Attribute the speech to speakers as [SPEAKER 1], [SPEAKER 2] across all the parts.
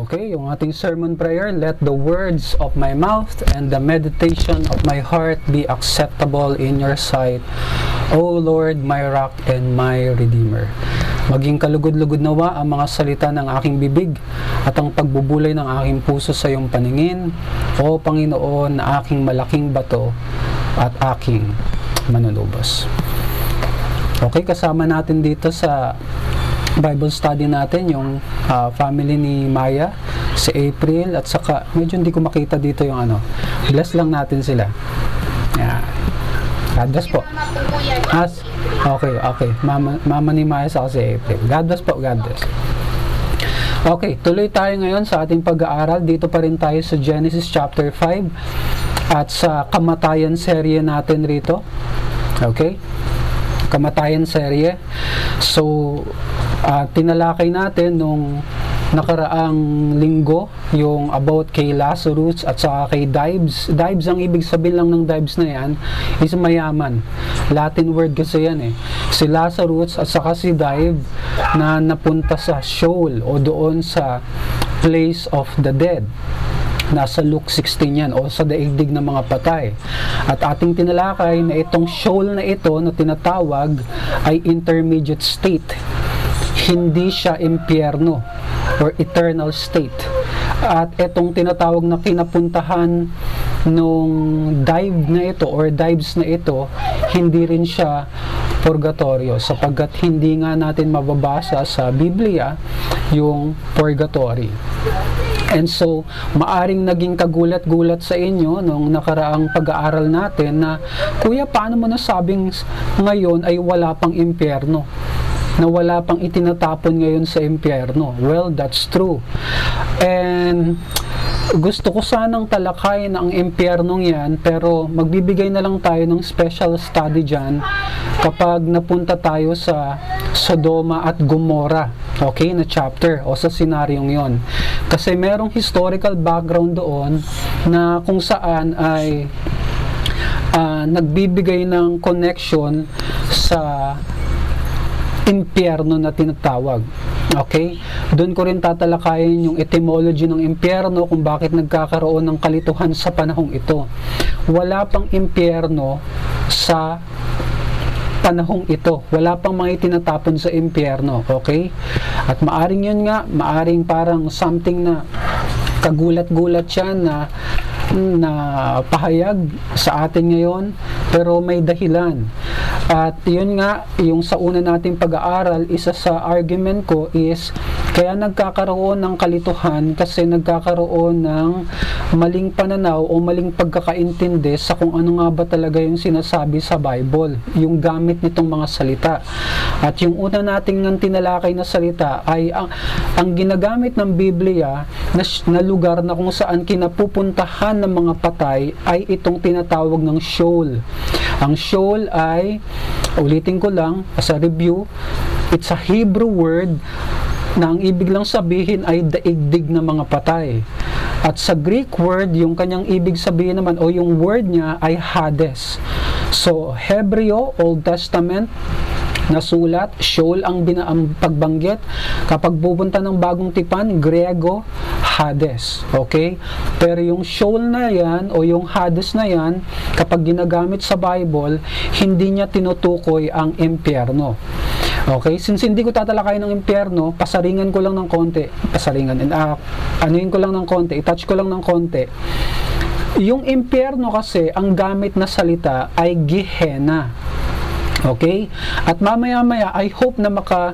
[SPEAKER 1] Okay, yung ating sermon prayer, let the words of my mouth and the meditation of my heart be acceptable in your sight, O Lord, my rock and my redeemer. Maging kalugod-lugod nawa ang mga salita ng aking bibig at ang pagbubulay ng aking puso sa iyong paningin, O Panginoon, aking malaking bato at aking manunubos. Okay, kasama natin dito sa Bible study natin yung uh, family ni Maya, si April at saka medyo hindi ko makita dito yung ano. Bless lang natin sila. Yan. God bless po. As, okay, okay. Mama, mama ni Maya sa si April. God bless po, God bless. Okay, tuloy tayo ngayon sa ating pag-aaral. Dito pa rin tayo sa Genesis chapter 5 at sa kamatayan serye natin rito. Okay? Kamatayan serye. So, uh, tinalakay natin nung nakaraang linggo yung about kay Lazarus at saka kay Dives. Dives ang ibig sabihin lang ng Dives na yan is mayaman. Latin word kasi yan eh. Si Lazarus at saka si Dive na napunta sa Sheol o doon sa place of the dead. Nasa Luke 16 yan o sa daigdig ng mga patay. At ating tinalakay na itong Sheol na ito na tinatawag ay intermediate state hindi siya impyerno or eternal state. At itong tinatawag na kinapuntahan nung dive na ito or dives na ito, hindi rin siya purgatorio sapagkat hindi nga natin mababasa sa Biblia yung purgatory. And so, maaring naging kagulat-gulat sa inyo nung nakaraang pag-aaral natin na, Kuya, paano mo nasabing ngayon ay wala pang impyerno? na wala pang itinatapon ngayon sa impyerno. Well, that's true. And gusto ko sanang talakayin ang impyernong yan pero magbibigay na lang tayo ng special study dyan kapag napunta tayo sa Sodoma at Gomora okay na chapter o sa senaryong yon kasi merong historical background doon na kung saan ay uh, nagbibigay ng connection sa impyerno na tinatawag. Okay? Doon ko rin tatalakayin yung etymology ng impyerno kung bakit nagkakaroon ng kalituhan sa panahong ito. Wala pang impyerno sa panahong ito. Wala pang mga itinatapon sa impyerno. Okay? At maaring yun nga, maaring parang something na kagulat-gulat siya na na pahayag sa atin ngayon pero may dahilan at yun nga yung sa una nating pag-aaral isa sa argument ko is kaya nagkakaroon ng kalituhan kasi nagkakaroon ng maling pananaw o maling pagkakaintindi sa kung ano nga ba talaga yung sinasabi sa Bible, yung gamit nitong mga salita. At yung una nating nang tinalakay na salita ay ang, ang ginagamit ng Biblia na, na lugar na kung saan kinapupuntahan ng mga patay ay itong tinatawag ng Sheol. Ang Sheol ay, ulitin ko lang, as a review, it's a Hebrew word na ang ibig lang sabihin ay daigdig ng mga patay. At sa Greek word, yung kanyang ibig sabihin naman o yung word niya ay Hades. So, Hebreo, Old Testament, na sulat, Sheol ang, bina, ang pagbanggit. Kapag pupunta ng bagong tipan, Grego, Hades. Okay? Pero yung Sheol na yan o yung Hades na yan, kapag ginagamit sa Bible, hindi niya tinutukoy ang impyerno. Okay? Since hindi ko tatalakayin ng impyerno, pasaringan ko lang ng konti. Pasaringan. And, uh, anuin ko lang ng konti. I-touch ko lang ng konti. Yung impyerno kasi, ang gamit na salita ay Gehenna. Okay? At mamaya-maya, I hope na maka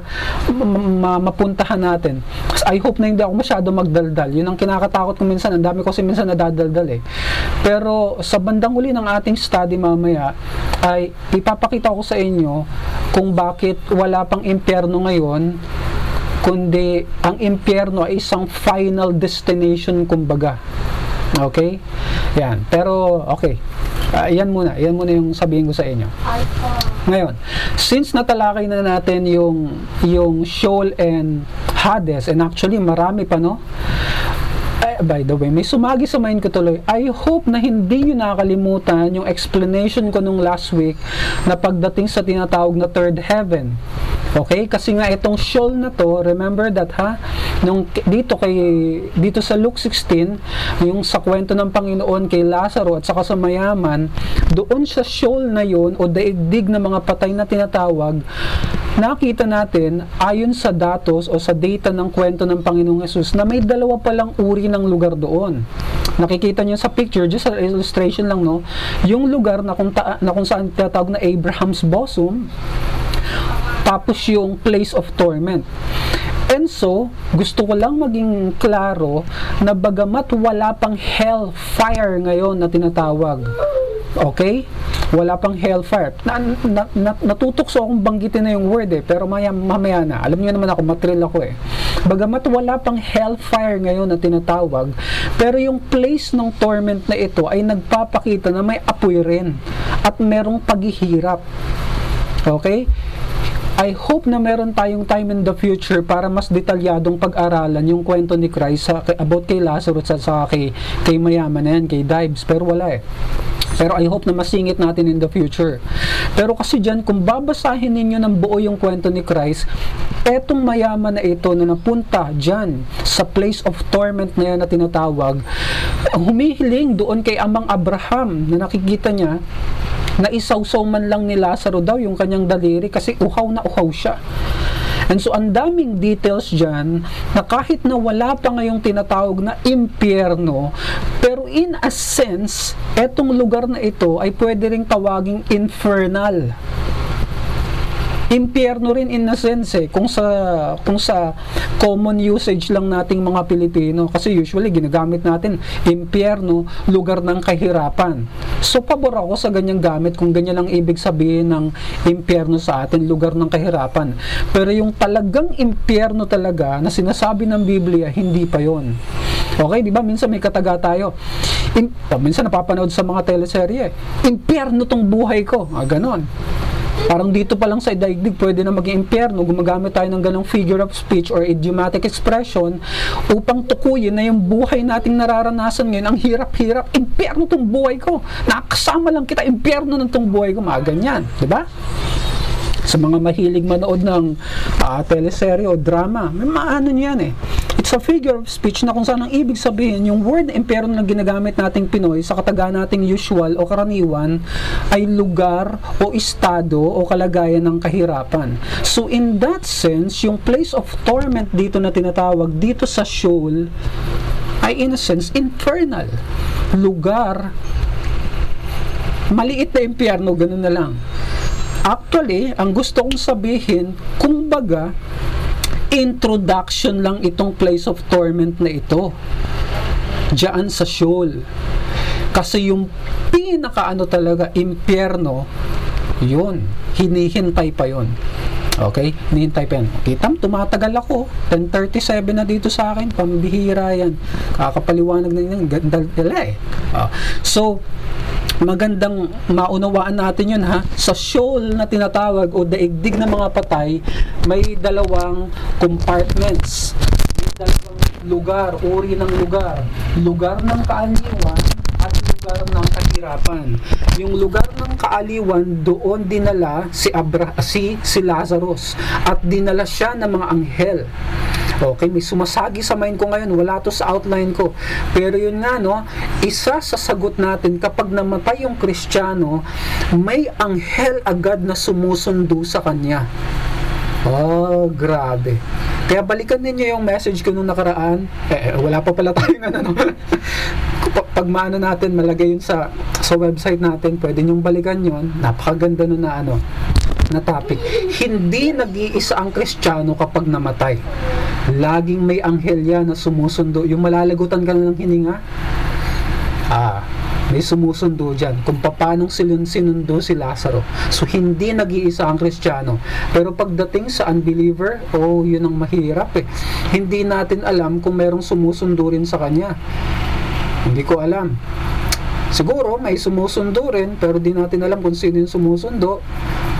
[SPEAKER 1] ma, mapuntahan natin. I hope na hindi ako masyado magdaldal. Yun ang kinakatakot ko minsan. Ang dami ko kasi minsan nadadaldal eh. Pero sa bandang uli ng ating study mamaya, ay ipapakita ko sa inyo kung bakit wala pang impyerno ngayon kundi ang impyerno ay isang final destination kumbaga. Okay? Yan. Pero, okay. Uh, yan muna. Yan muna yung sabihin ko sa inyo. Ngayon, since natalakay na natin yung, yung Sheol and Hades, and actually marami pa, no? Eh, by the way, may sumagi sa mind ko tuloy. I hope na hindi nyo nakakalimutan yung explanation ko nung last week na pagdating sa tinatawag na third heaven. Okay? Kasi nga itong Sheol na to, remember that ha? nung dito kay dito sa Luke 16 yung sa kwento ng Panginoon kay Lazaro at saka sa mayaman doon sa shoal na yon o daigdig na mga patay na tinatawag nakita natin ayon sa datos o sa data ng kwento ng Panginoong Yesus na may dalawa palang uri ng lugar doon nakikita niyo sa picture just sa illustration lang no yung lugar na kung, ta- na kung saan tinatawag na Abraham's bosom tapos yung place of torment And so, gusto ko lang maging klaro na bagamat wala pang hellfire ngayon na tinatawag. Okay? Wala pang hellfire. Na, na, na, natutokso akong banggitin na yung word eh, pero maya, mamaya na. Alam niyo naman ako, matrill ako eh. Bagamat wala pang hellfire ngayon na tinatawag, pero yung place ng torment na ito ay nagpapakita na may apoy rin at merong paghihirap. Okay? I hope na meron tayong time in the future para mas detalyadong pag-aralan yung kwento ni Christ sa, about kay Lazarus at sa kay, kay mayaman na yan, kay Dives. Pero wala eh. Pero I hope na masingit natin in the future. Pero kasi dyan, kung babasahin ninyo ng buo yung kwento ni Christ, etong mayaman na ito na napunta dyan sa place of torment na yan na tinatawag, humihiling doon kay amang Abraham na nakikita niya na isawsaw man lang ni Lazaro daw yung kanyang daliri kasi uhaw na uhaw siya. And so, ang daming details dyan na kahit na wala pa ngayong tinatawag na impyerno, pero in a sense, etong lugar na ito ay pwede ring tawaging infernal impyerno rin in a sense eh, kung sa kung sa common usage lang nating mga Pilipino. Kasi usually ginagamit natin impyerno lugar ng kahirapan. So pabor ako sa ganyang gamit kung ganyan lang ibig sabihin ng impyerno sa atin lugar ng kahirapan. Pero yung talagang impyerno talaga na sinasabi ng Biblia hindi pa yon okay di ba? Minsan may kataga tayo. In, oh, minsan napapanood sa mga teleserye impyerno tong buhay ko. Ah, ganon Parang dito pa lang sa daigdig, pwede na maging impyerno, gumagamit tayo ng ganong figure of speech or idiomatic expression upang tukuyin na yung buhay nating nararanasan ngayon, ang hirap-hirap, impyerno tong buhay ko. Nakasama lang kita, impyerno ng tong buhay ko, mga ganyan. di ba? Sa mga mahilig manood ng uh, teleserye o drama, may maano niyan eh It's a figure of speech na kung saan ang ibig sabihin, yung word impero na ginagamit nating Pinoy sa kataga nating usual o karaniwan ay lugar o estado o kalagayan ng kahirapan. So in that sense, yung place of torment dito na tinatawag dito sa Sheol ay in a sense infernal. Lugar maliit na impyerno, ganun na lang. Actually, ang gusto kong sabihin, kumbaga, introduction lang itong place of torment na ito. Diyan sa Sheol. Kasi yung pinakaano talaga, impyerno, yun, hinihintay pa yon. Okay? Hinihintay pa yan. Kita mo, tumatagal ako. 10.37 na dito sa akin. Pambihira yan. Kakapaliwanag na yan. Ganda eh. Uh, so, magandang maunawaan natin yun ha? Sa shoal na tinatawag o daigdig ng mga patay may dalawang compartments. May dalawang lugar uri ng lugar. Lugar ng kaaliwan at lugar ng kahirapan yung lugar ng kaaliwan doon dinala si Abra si si Lazarus at dinala siya ng mga anghel Okay, may sumasagi sa mind ko ngayon, wala to sa outline ko. Pero yun nga, no, isa sa sagot natin, kapag namatay yung Kristiyano, may anghel agad na sumusundo sa kanya. Oh, grabe. Kaya balikan ninyo yung message ko nung nakaraan. Eh, eh wala pa pala tayo na ano. Pag maano natin, malagay yun sa, sa website natin, pwede nyong balikan yun. Napakaganda nun na ano, na topic. Hindi nag-iisa ang Kristiyano kapag namatay. Laging may anghel yan na sumusundo. Yung malalagutan ka ng hininga, ah, may sumusundo dyan kung paano sinundo si Lazaro. So, hindi nag-iisa ang Kristiyano. Pero pagdating sa unbeliever, oh, yun ang mahirap eh. Hindi natin alam kung merong sumusundo rin sa kanya. Hindi ko alam. Siguro may sumusundo rin, pero di natin alam kung sino yung sumusundo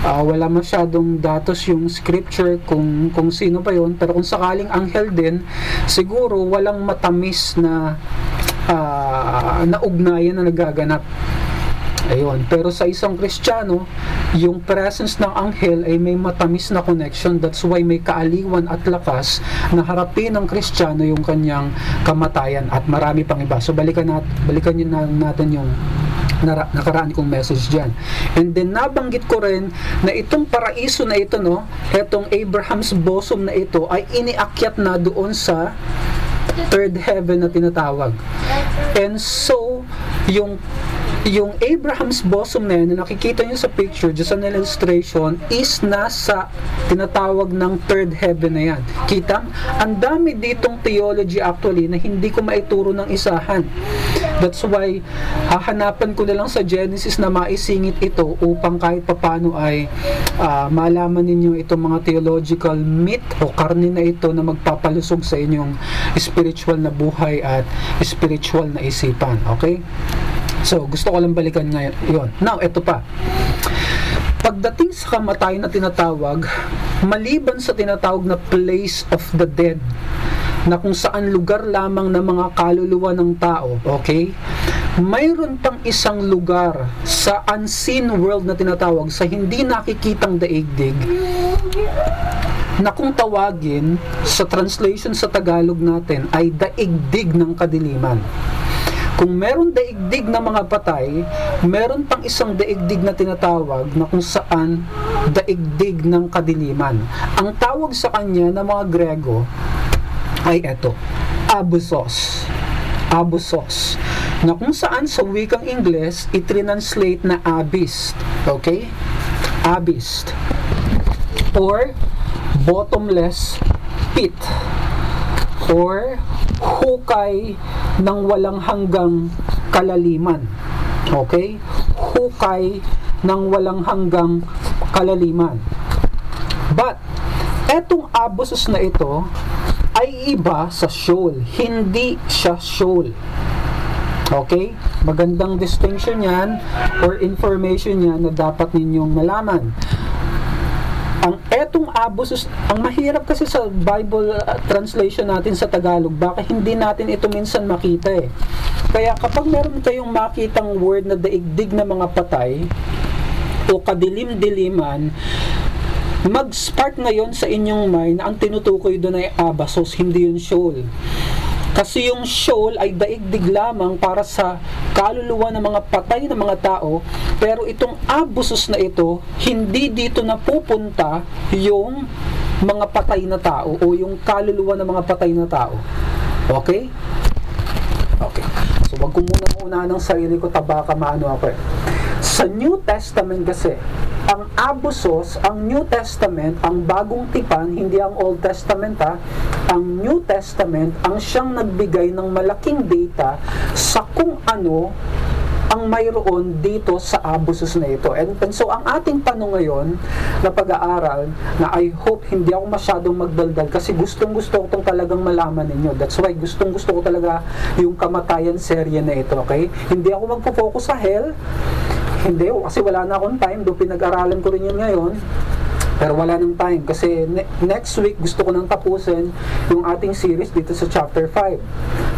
[SPEAKER 1] uh, wala masyadong datos yung scripture kung kung sino pa yon pero kung sakaling anghel din siguro walang matamis na uh, na ugnayan na nagaganap Ayun. Pero sa isang Kristiyano, yung presence ng anghel ay may matamis na connection. That's why may kaaliwan at lakas na harapin ng Kristiyano yung kanyang kamatayan at marami pang iba. So balikan, nat balikan nyo na natin yung nakaraan kong message dyan. And then nabanggit ko rin na itong paraiso na ito, no, itong Abraham's bosom na ito ay iniakyat na doon sa third heaven na tinatawag. And so, yung yung Abraham's bosom na yan, na nakikita nyo sa picture, just an illustration, is nasa tinatawag ng third heaven na yan. Kita? Ang dami ditong theology actually na hindi ko maituro ng isahan. That's why, hahanapan ko na lang sa Genesis na maisingit ito upang kahit papano ay uh, malaman ninyo itong mga theological myth o karne na ito na magpapalusog sa inyong spiritual na buhay at spiritual na isipan. Okay? So, gusto ko lang balikan ngayon. Yun. Now, ito pa. Pagdating sa kamatayan na tinatawag, maliban sa tinatawag na place of the dead, na kung saan lugar lamang ng mga kaluluwa ng tao, okay? Mayroon pang isang lugar sa unseen world na tinatawag, sa hindi nakikitang daigdig, na kung tawagin sa translation sa Tagalog natin ay daigdig ng kadiliman. Kung meron daigdig na mga patay, meron pang isang daigdig na tinatawag na kung saan daigdig ng kadiliman. Ang tawag sa kanya ng mga Grego ay eto, abusos. Abusos. Na kung saan sa wikang Ingles, itrinanslate na abyss. Okay? Abyss. Or bottomless pit. Or hukay ng walang hanggang kalaliman. Okay? Hukay ng walang hanggang kalaliman. But, etong abusos na ito ay iba sa shoal. Hindi siya shoal. Okay? Magandang distinction yan or information yan na dapat ninyong malaman ang etong abusos, ang mahirap kasi sa Bible uh, translation natin sa Tagalog, baka hindi natin ito minsan makita eh. Kaya kapag meron kayong makitang word na daigdig na mga patay, o kadilim-diliman, mag-spark ngayon sa inyong mind na ang tinutukoy doon ay abasos, hindi yun shoal. Kasi yung shoal ay daigdig lamang para sa kaluluwa ng mga patay ng mga tao, pero itong abusos na ito, hindi dito napupunta yung mga patay na tao o yung kaluluwa ng mga patay na tao. Okay? Okay. So, wag ko muna muna ng sarili ko tabaka maano ako eh. Sa New Testament kasi, ang abusos, ang New Testament, ang bagong tipan, hindi ang Old Testament ha, ang New Testament, ang siyang nagbigay ng malaking data sa kung ano ang mayroon dito sa abusos na ito. And, and so, ang ating tanong ngayon na pag-aaral, na I hope hindi ako masyadong magdaldal kasi gustong gusto ko itong talagang malaman ninyo. That's why gustong gusto ko talaga yung kamatayan serye na ito, okay? Hindi ako magpo-focus sa hell, hindi, kasi wala na akong time. Do pinag-aralan ko rin yun ngayon. Pero wala nang time kasi ne- next week gusto ko nang tapusin yung ating series dito sa chapter 5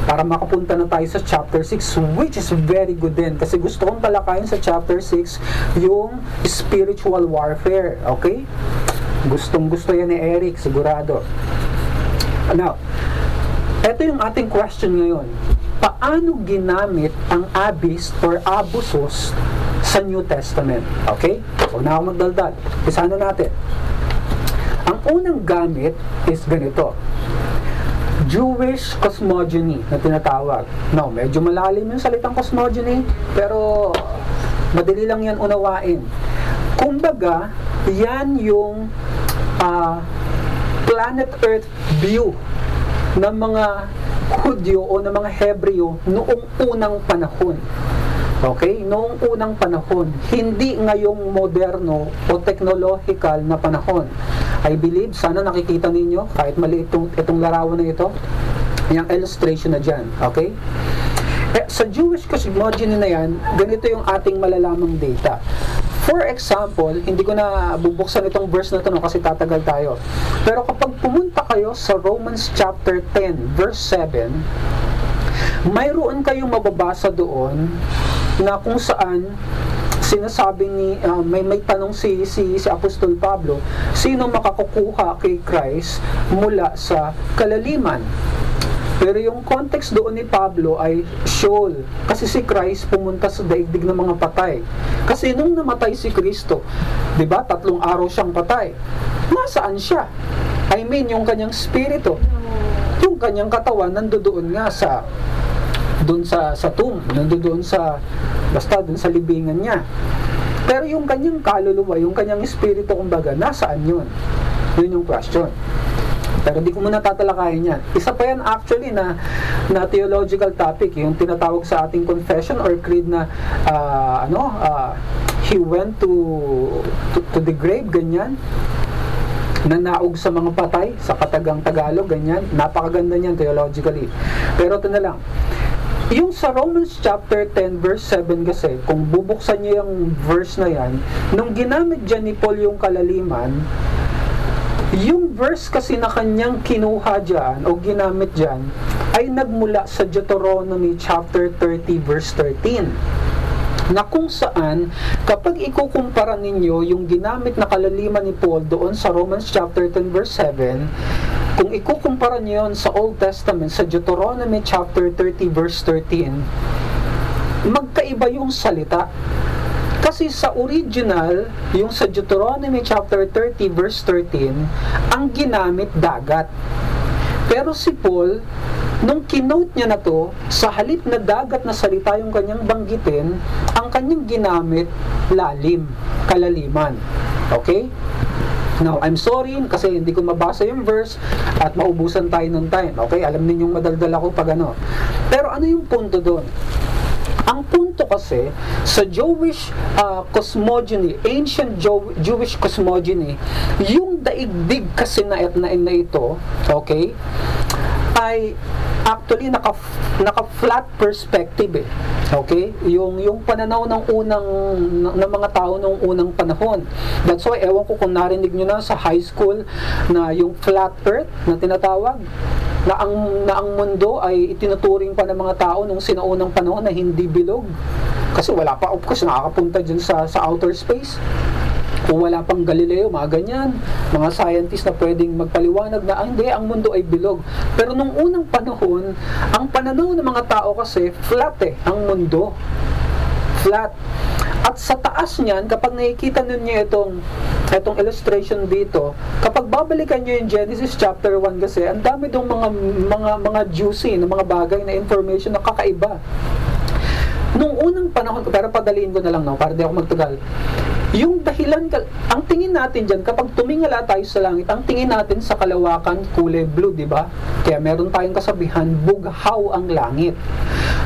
[SPEAKER 1] para makapunta na tayo sa chapter 6 which is very good din kasi gusto kong talakayin sa chapter 6 yung spiritual warfare. Okay? Gustong gusto yan ni Eric, sigurado. Now, ito yung ating question ngayon. Paano ginamit ang abyss or abusos sa New Testament. Okay? So, na ako magdaldal. Isa na natin. Ang unang gamit is ganito. Jewish cosmogony na tinatawag. No, medyo malalim yung salitang cosmogony, pero madali lang yan unawain. Kumbaga, yan yung uh, planet Earth view ng mga Hudyo o ng mga Hebreo noong unang panahon. Okay? Noong unang panahon, hindi ngayong moderno o technological na panahon. I believe, sana nakikita ninyo, kahit maliit itong, itong larawan na ito, yung illustration na dyan. Okay? Eh, sa Jewish cosmogony na yan, ganito yung ating malalamang data. For example, hindi ko na bubuksan itong verse na ito no, kasi tatagal tayo. Pero kapag pumunta kayo sa Romans chapter 10, verse 7, mayroon kayong mababasa doon na kung saan sinasabi ni uh, may may tanong si si si Apostol Pablo, sino makakukuha kay Christ mula sa kalaliman? Pero yung context doon ni Pablo ay Sheol. Kasi si Christ pumunta sa daigdig ng mga patay. Kasi nung namatay si Kristo, di ba, tatlong araw siyang patay. Nasaan siya? I mean, yung kanyang spirito. Yung kanyang katawan, nandoon nga sa doon sa sa tomb, nandoon sa basta doon sa libingan niya. Pero yung kanyang kaluluwa, yung kanyang espiritu kumbaga, nasaan yun? Yun yung question. Pero hindi ko muna tatalakayin yan. Isa pa yan actually na, na theological topic, yung tinatawag sa ating confession or creed na uh, ano, uh, he went to, to, to the grave, ganyan nanaog sa mga patay sa katagang Tagalog, ganyan. Napakaganda niyan theologically. Pero ito na lang. Yung sa Romans chapter 10 verse 7 kasi, kung bubuksan niyo yung verse na yan, nung ginamit dyan ni Paul yung kalaliman, yung verse kasi na kanyang kinuha dyan o ginamit dyan ay nagmula sa Deuteronomy chapter 30 verse 13 na kung saan kapag ikukumpara ninyo yung ginamit na kalaliman ni Paul doon sa Romans chapter 10 verse 7 kung ikukumpara niyo yon sa Old Testament sa Deuteronomy chapter 30 verse 13 magkaiba yung salita kasi sa original, yung sa Deuteronomy chapter 30 verse 13, ang ginamit dagat. Pero si Paul, nung kinote niya na to, sa halip na dagat na salita yung kanyang banggitin, ang kanyang ginamit lalim, kalaliman. Okay? Now, I'm sorry kasi hindi ko mabasa yung verse at maubusan tayo ng time. Okay? Alam ninyong madaldal ako pag ano. Pero ano yung punto doon? Ang punto kasi, sa Jewish uh, cosmogony, ancient Jew- Jewish cosmogony, yung daigdig kasi na, na, na ito, okay, ay actually naka naka flat perspective eh. Okay? Yung yung pananaw ng unang ng, mga tao nung unang panahon. That's why ewan ko kung narinig niyo na sa high school na yung flat earth na tinatawag na ang na ang mundo ay itinuturing pa ng mga tao nung sinaunang panahon na hindi bilog. Kasi wala pa of course nakakapunta diyan sa sa outer space kung wala pang Galileo, mga ganyan, mga scientist na pwedeng magpaliwanag na, ah, hindi, ang mundo ay bilog. Pero nung unang panahon, ang pananaw ng mga tao kasi, flat eh, ang mundo. Flat. At sa taas niyan, kapag nakikita ninyo itong itong illustration dito, kapag babalikan niyo yung Genesis chapter 1 kasi, ang dami dong mga mga mga juicy na mga bagay na information na kakaiba. Nung unang panahon, pero padaliin ko na lang no, para di ako magtagal. Yung dahilan, ang tingin natin dyan, kapag tumingala tayo sa langit, ang tingin natin sa kalawakan, kulay blue, di ba? Kaya meron tayong kasabihan, bughaw ang langit.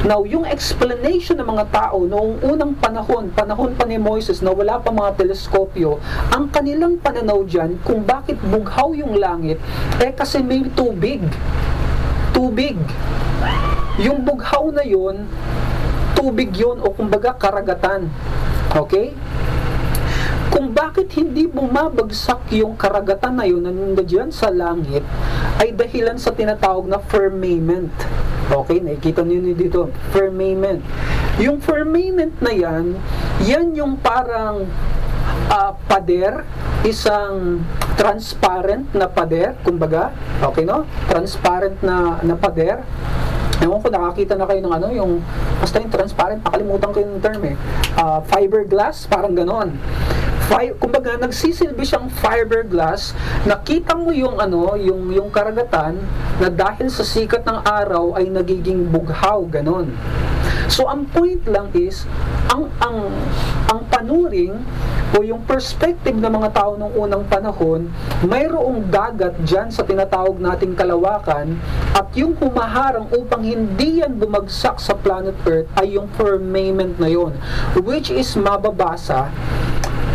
[SPEAKER 1] Now, yung explanation ng mga tao noong unang panahon, panahon pa ni Moises na wala pa mga teleskopyo, ang kanilang pananaw dyan kung bakit bughaw yung langit, eh kasi may tubig. Tubig. Yung bughaw na yun, tubig yun o kumbaga karagatan. Okay? Kung bakit hindi bumabagsak yung karagatan na yun na nandiyan sa langit ay dahilan sa tinatawag na firmament. Okay, nakikita niyo dito, firmament. Yung firmament na yan, yan yung parang uh, pader, isang transparent na pader, kumbaga, okay no? Transparent na, na pader. Ewan ko, nakakita na kayo ng ano, yung, basta yung transparent, nakalimutan ko yung term eh. Uh, fiberglass, parang ganon fi- kumbaga nagsisilbi siyang fiberglass. Nakita mo yung ano yung yung karagatan na dahil sa sikat ng araw ay nagiging bughaw ganon. So ang point lang is ang ang ang panuring o yung perspective ng mga tao nung unang panahon, mayroong dagat dyan sa tinatawag nating kalawakan at yung humaharang upang hindi yan bumagsak sa planet Earth ay yung firmament na yon which is mababasa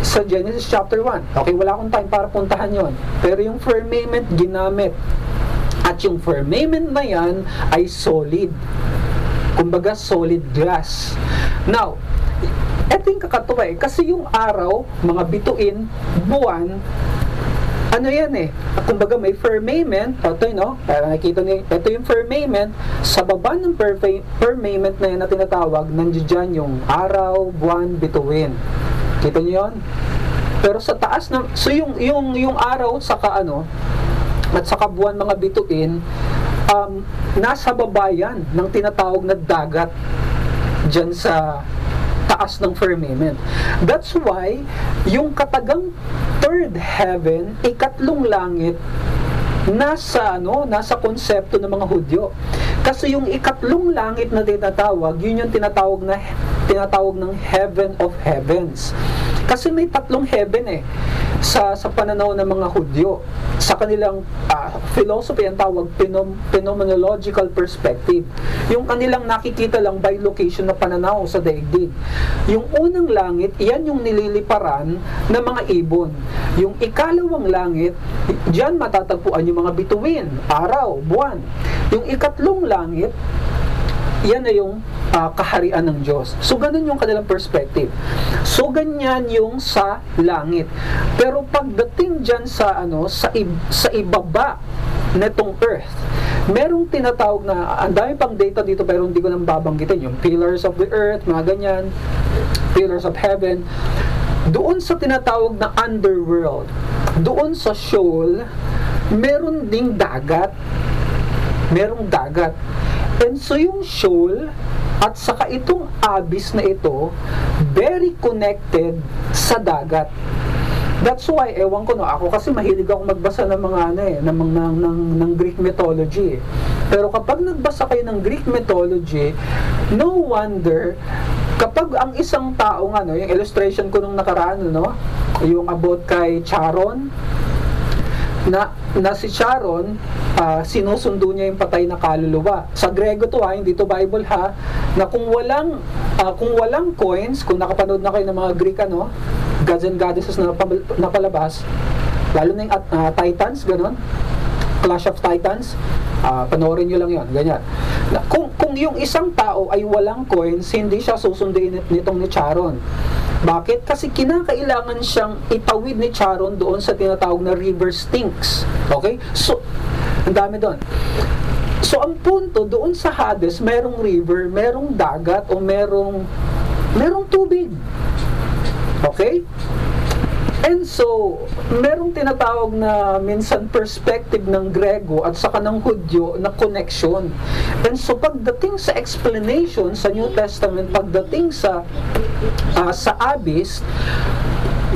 [SPEAKER 1] sa Genesis chapter 1. Okay, wala akong time para puntahan yon. Pero yung firmament ginamit. At yung firmament na yan ay solid. Kumbaga, solid glass. Now, eto yung kakatuwa eh. Kasi yung araw, mga bituin, buwan, ano yan eh, kumbaga may firmament, ito yun, no? Para nakikita niyo, ito yung firmament, sa baba ng firmament na yan na tinatawag, nandiyan yung araw, buwan, bituin. Kita niyo yun? Pero sa taas ng, so yung, yung, yung araw, saka ano, at saka buwan mga bituin, um, nasa baba yan ng tinatawag na dagat dyan sa taas ng firmament. That's why, yung katagang third heaven, ikatlong langit, nasa ano, nasa konsepto ng mga Hudyo. Kasi yung ikatlong langit na tinatawag, yun yung tinatawag na tinatawag ng heaven of heavens. Kasi may tatlong heaven eh sa sa pananaw ng mga Hudyo. Sa kanilang uh, philosophy ang tawag phenom, phenomenological perspective. Yung kanilang nakikita lang by location na pananaw sa daigdig. Yung unang langit, iyan yung nililiparan ng mga ibon. Yung ikalawang langit, diyan matatagpuan yung mga bituin, araw, buwan. Yung ikatlong langit, yan na yung uh, kaharian ng Diyos. So, ganun yung kanilang perspective. So, ganyan yung sa langit. Pero pagdating dyan sa, ano, sa, i- sa ibaba netong earth, merong tinatawag na, ang dami pang data dito pero hindi ko nang babanggitin, yung pillars of the earth, mga ganyan, pillars of heaven, doon sa tinatawag na underworld, doon sa shoal, meron ding dagat, merong dagat. And so yung shoal at saka itong abyss na ito very connected sa dagat. That's why, ewan ko no, ako kasi mahilig ako magbasa ng mga ano eh, ng, ng, ng, ng Greek mythology. Eh. Pero kapag nagbasa kayo ng Greek mythology, no wonder kapag ang isang tao ano, yung illustration ko nung nakaraan, no, yung about kay Charon, na, na si Sharon, uh, sinusundo niya yung patay na kaluluwa. Sa Grego to ha, hindi to Bible ha, na kung walang, uh, kung walang coins, kung nakapanood na kayo ng mga Greek ano, gods and goddesses na napalabas, lalo na yung uh, Titans, ganun, Clash of Titans, uh, panoorin nyo lang yon ganyan. Na, kung, kung yung isang tao ay walang coins, hindi siya susundin nitong ni Charon. Bakit? Kasi kinakailangan siyang itawid ni Charon doon sa tinatawag na river Styx. Okay? So, ang dami doon. So, ang punto, doon sa Hades, merong river, merong dagat, o merong, merong tubig. Okay? And so, merong tinatawag na minsan perspective ng Grego at saka ng Hudyo na connection. And so, pagdating sa explanation sa New Testament, pagdating sa uh, sa abyss,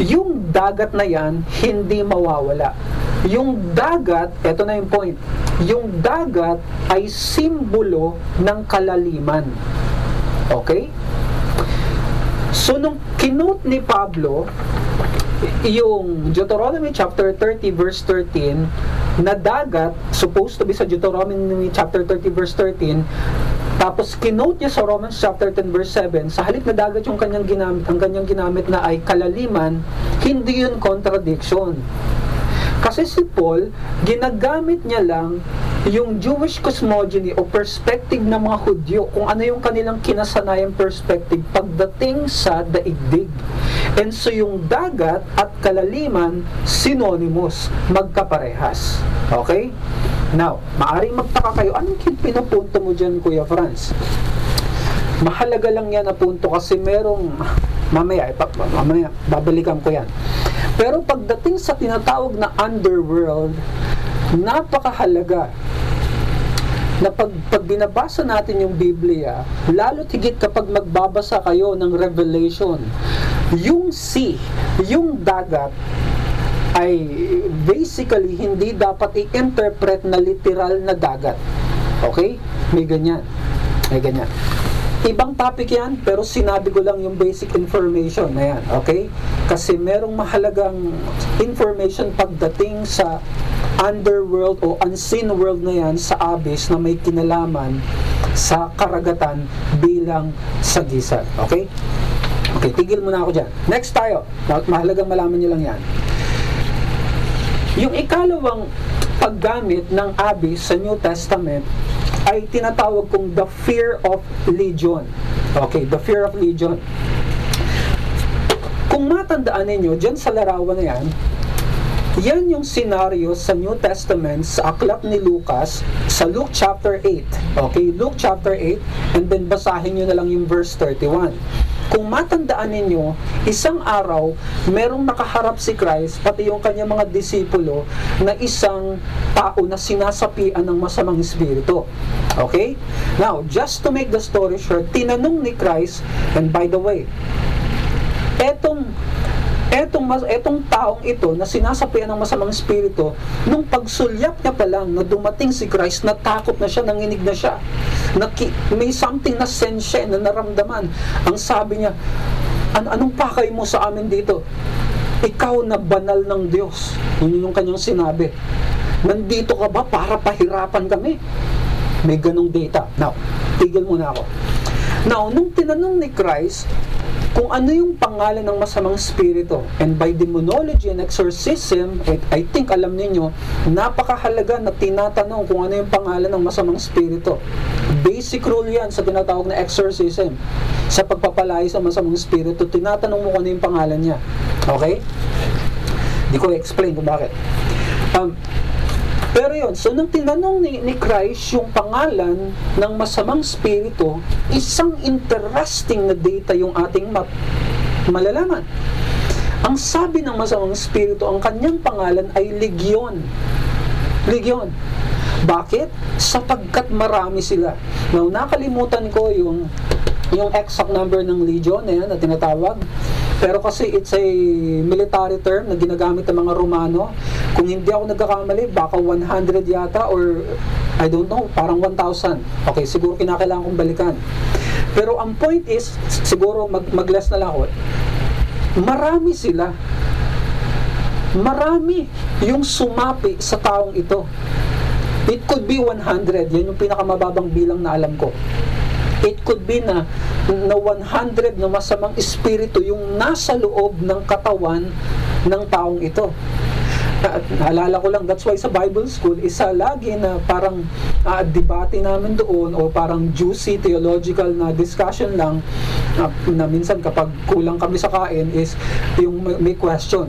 [SPEAKER 1] yung dagat na yan, hindi mawawala. Yung dagat, eto na yung point, yung dagat ay simbolo ng kalaliman. Okay? So, nung kinote ni Pablo, yung Deuteronomy chapter 30 verse 13 na dagat supposed to be sa Deuteronomy chapter 30 verse 13 tapos kinote niya sa Romans chapter 10 verse 7 sa halip na dagat yung kanyang ginamit ang kanyang ginamit na ay kalaliman hindi yun contradiction. Kasi si Paul, ginagamit niya lang yung Jewish cosmogony o perspective ng mga Hudyo, kung ano yung kanilang kinasanayang perspective pagdating sa daigdig. And so yung dagat at kalaliman, synonymous, magkaparehas. Okay? Now, maaring magtaka kayo, anong pinupunto mo dyan, Kuya Franz? Mahalaga lang yan na punto kasi merong, mamaya, mamaya, babalikan ko yan pero pagdating sa tinatawag na underworld, napakahalaga na pag, pag binabasa natin yung Biblia, lalo tigit kapag magbabasa kayo ng Revelation, yung sea, yung dagat, ay basically hindi dapat i-interpret na literal na dagat. Okay? May ganyan. May ganyan. Ibang topic yan, pero sinabi ko lang yung basic information na yan, okay? Kasi merong mahalagang information pagdating sa underworld o unseen world na yan sa abyss na may kinalaman sa karagatan bilang sagisag, okay? Okay, tigil muna ako dyan. Next tayo. Mahalagang malaman nyo lang yan. Yung ikalawang paggamit ng abyss sa New Testament ay tinatawag kong the fear of legion. Okay, the fear of legion. Kung matandaan ninyo, dyan sa larawan na yan, Yan yung scenario sa New Testament sa aklat ni Lucas sa Luke chapter 8. Okay, Luke chapter 8 and then basahin nyo na lang yung verse 31. Kung matandaan ninyo, isang araw, merong nakaharap si Christ, pati yung kanyang mga disipulo, na isang tao na sinasapian ng masamang espiritu. Okay? Now, just to make the story short, tinanong ni Christ, and by the way, etong etong, mas, etong taong ito na sinasapian ng masamang espiritu, nung pagsulyap niya pa lang na dumating si Christ, natakot na siya, nanginig na siya. Naki, may something na sense na naramdaman. Ang sabi niya, An anong pakay mo sa amin dito? Ikaw na banal ng Diyos. Yun yung kanyang sinabi. Nandito ka ba para pahirapan kami? May ganong data. Now, tigil muna ako. Now, nung tinanong ni Christ, kung ano yung pangalan ng masamang spirito. And by demonology and exorcism, I think alam ninyo, napakahalaga na tinatanong kung ano yung pangalan ng masamang spirito. Basic rule yan sa tinatawag na exorcism. Sa pagpapalay sa masamang spirito, tinatanong mo kung ano yung pangalan niya. Okay? Di ko explain kung bakit. Um, pero yun, so nung tinanong ni, ni Christ yung pangalan ng masamang spirito, isang interesting na data yung ating ma- malalaman. Ang sabi ng masamang spirito, ang kanyang pangalan ay Legion. Legion. Bakit? Sapagkat marami sila. Now, nakalimutan ko yung yung exact number ng legion na yan na tinatawag. Pero kasi it's a military term na ginagamit ng mga Romano. Kung hindi ako nagkakamali, baka 100 yata or I don't know, parang 1,000. Okay, siguro kinakailangan kong balikan. Pero ang point is, siguro mag, mag-less na lang marami sila. Marami yung sumapi sa taong ito. It could be 100. Yan yung pinakamababang bilang na alam ko. It could be na, na 100 na masamang espiritu yung nasa loob ng katawan ng taong ito. Naalala ko lang, that's why sa Bible school, isa lagi na parang uh, debate namin doon o parang juicy theological na discussion lang uh, na minsan kapag kulang kami sa kain is yung may, may question.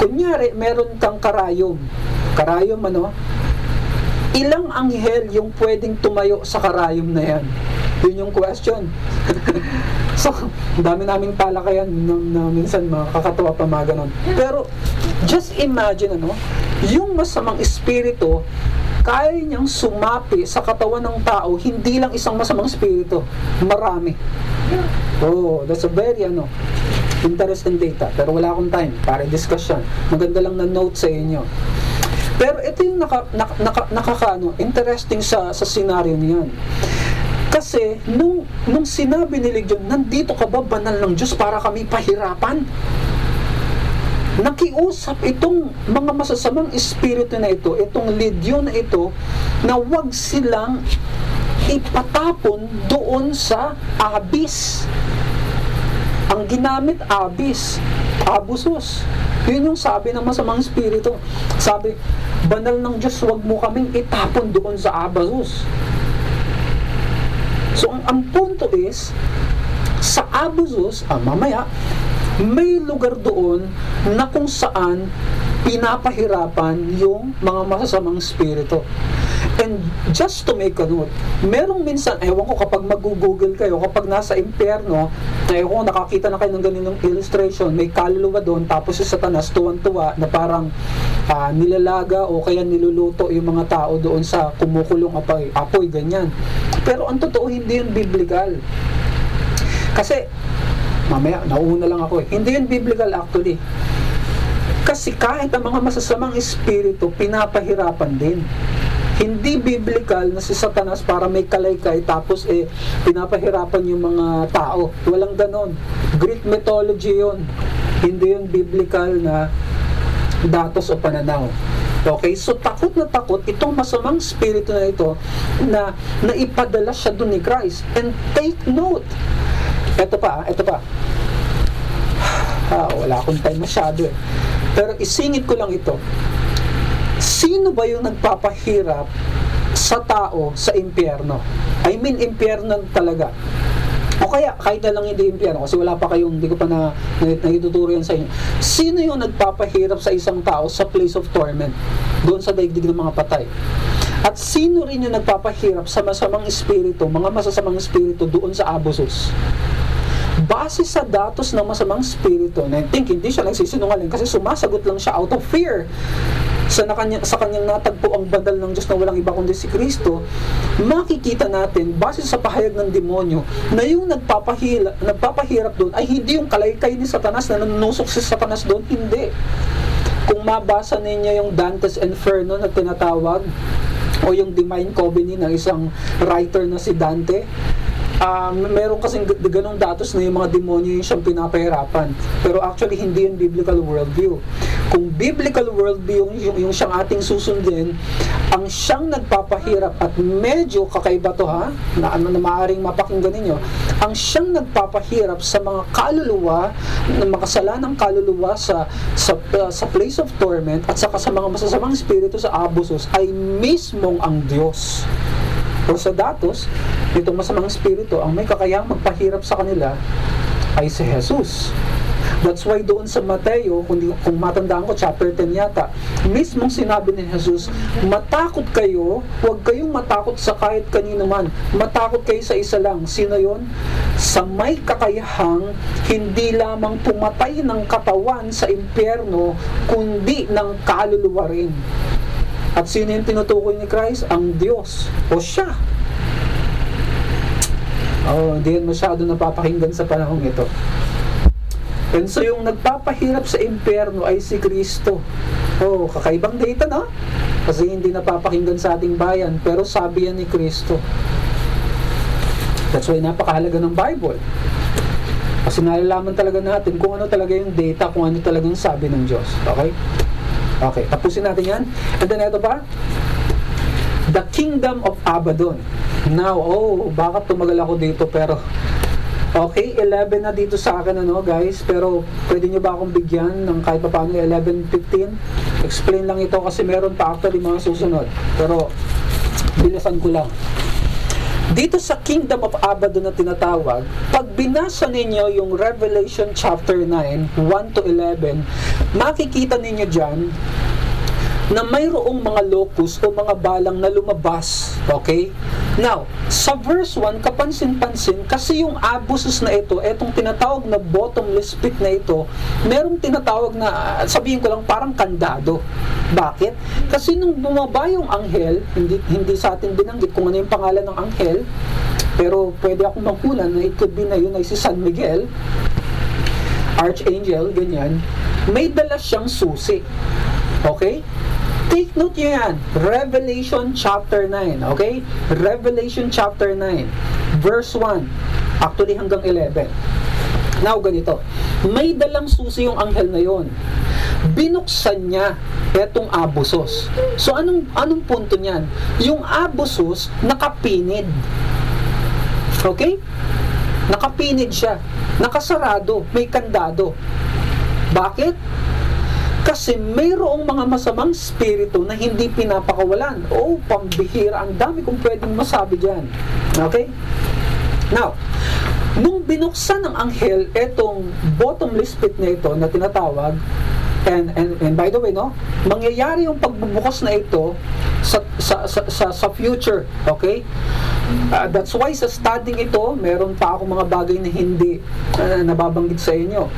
[SPEAKER 1] Kunyari, meron kang karayom. Karayom ano? Ilang anghel yung pwedeng tumayo sa karayom na yan? Yun yung question. so, dami naming talakayan na, na minsan makakatawa pa mga ganun. Pero, just imagine, ano, yung masamang espiritu, kaya niyang sumapi sa katawan ng tao, hindi lang isang masamang espiritu, marami. Oh, that's a very, ano, interesting data. Pero wala akong time para discussion. Maganda lang na note sa inyo. Pero ito yung naka, naka, naka, nakaka, interesting sa, sa scenario niyan. Kasi nung, nung sinabi ni Legion, nandito ka ba banal ng Diyos para kami pahirapan? Nakiusap itong mga masasamang espiritu na ito, itong Legion na ito, na wag silang ipatapon doon sa abis. Ang ginamit abis, abusos. Yun yung sabi ng masamang espiritu. Sabi, banal ng Diyos, wag mo kaming itapon doon sa abusos. So, ang, ang punto is, sa Abusus, ah, mamaya, may lugar doon na kung saan pinapahirapan yung mga masasamang spirito. And just to make a note, merong minsan, ewan ko kapag mag-google kayo, kapag nasa impyerno, ewan ko nakakita na kayo ng ganitong illustration, may kaluluwa doon, tapos si Satanas tuwan-tuwa na parang uh, nilalaga o kaya niluluto yung mga tao doon sa kumukulong apoy, apoy ganyan. Pero ang totoo, hindi yun biblical. Kasi, mamaya, nauuna lang ako eh. Hindi yun biblical actually. Kasi kahit ang mga masasamang espiritu, pinapahirapan din. Hindi biblical na si Satanas para may kalaykay tapos eh pinapahirapan yung mga tao. Walang ganon. Greek mythology yon. Hindi yung biblical na datos o pananaw. Okay, so takot na takot itong masamang spirito na ito na naipadala siya doon ni Christ. And take note, ito pa, ito pa. Ah, wala akong time masyado eh. Pero isingit ko lang ito. Sino ba yung nagpapahirap sa tao sa impyerno? I mean, impyerno talaga. O kaya, kahit na lang hindi impyerno, kasi wala pa kayong, hindi ko pa na, na naituturo yan sa inyo. Sino yung nagpapahirap sa isang tao sa place of torment? Doon sa daigdig ng mga patay. At sino rin yung nagpapahirap sa masamang espiritu, mga masasamang espiritu doon sa abusos? Base sa datos ng masamang spirito, na I think hindi siya nagsisinungaling kasi sumasagot lang siya out of fear sa, nakanya, sa kanyang natagpo ang bandal ng Diyos na walang iba kundi si Kristo, makikita natin, base sa pahayag ng demonyo, na yung nagpapahila, nagpapahirap doon ay hindi yung kalaykay ni Satanas na nanusok si Satanas doon, hindi. Kung mabasa ninyo yung Dante's Inferno na tinatawag, o yung Divine Covenant ng isang writer na si Dante, um, meron kasing ganong datos na yung mga demonyo yung siyang pinapahirapan. Pero actually, hindi yung biblical worldview. Kung biblical worldview yung, yung, yung siyang ating susundin, ang siyang nagpapahirap at medyo kakaiba to ha, na, ano, na maaaring mapakinggan ninyo, ang siyang nagpapahirap sa mga kaluluwa, na makasalanang kaluluwa sa, sa, uh, sa place of torment at saka sa mga masasamang espiritu sa abusos ay mismong ang Diyos o sa datos, itong masamang espiritu, ang may kakayang magpahirap sa kanila ay si Jesus. That's why doon sa Mateo, kung, kung matandaan ko, chapter 10 yata, mismong sinabi ni Jesus, matakot kayo, huwag kayong matakot sa kahit kanino man. Matakot kayo sa isa lang. Sino yon? Sa may kakayahang hindi lamang pumatay ng katawan sa impyerno, kundi ng kaluluwa rin. At sino yung tinutukoy ni Christ? Ang Diyos o siya. Oh, hindi yan masyado napapakinggan sa panahong ito. And so yung nagpapahirap sa impyerno ay si Kristo. Oh, kakaibang data, no? Kasi hindi napapakinggan sa ating bayan, pero sabi yan ni Kristo. That's why napakahalaga ng Bible. Kasi nalalaman talaga natin kung ano talaga yung data, kung ano talagang sabi ng Diyos. Okay? Okay, tapusin natin yan. And then ito pa, The Kingdom of Abaddon. Now, oh, baka tumagal ako dito pero Okay, 11 na dito sa akin ano guys, pero pwede nyo ba akong bigyan ng kahit pa paano 11.15? Explain lang ito kasi meron pa actually mga susunod. Pero bilisan ko lang. Dito sa Kingdom of Abaddon na tinatawag, pag binasa ninyo yung Revelation chapter 9, 1 to 11, makikita ninyo dyan na mayroong mga locus o mga balang na lumabas. Okay? Now, sa verse 1, kapansin-pansin, kasi yung abusos na ito, etong tinatawag na bottomless pit na ito, merong tinatawag na, sabihin ko lang, parang kandado. Bakit? Kasi nung bumaba yung anghel, hindi, hindi sa atin binanggit kung ano yung pangalan ng anghel, pero pwede akong mangkulan na it could be na yun ay si San Miguel, Archangel, ganyan, may dala siyang susi. Okay? Take note nyo yan. Revelation chapter 9. Okay? Revelation chapter 9. Verse 1. Actually hanggang 11. Now, ganito. May dalang susi yung anghel na yon. Binuksan niya etong abusos. So, anong, anong punto niyan? Yung abusos, nakapinid. Okay? Nakapinid siya. Nakasarado. May kandado. Bakit? Kasi mayroong mga masamang spirito na hindi pinapakawalan. Oh, pambihira. Ang dami kong pwedeng masabi dyan. Okay? Now, nung binuksan ng anghel etong bottomless pit na ito na tinatawag, and, and, and by the way, no, mangyayari yung pagbubukas na ito sa, sa, sa, sa, future. Okay? Uh, that's why sa studying ito, meron pa ako mga bagay na hindi uh, nababanggit sa inyo.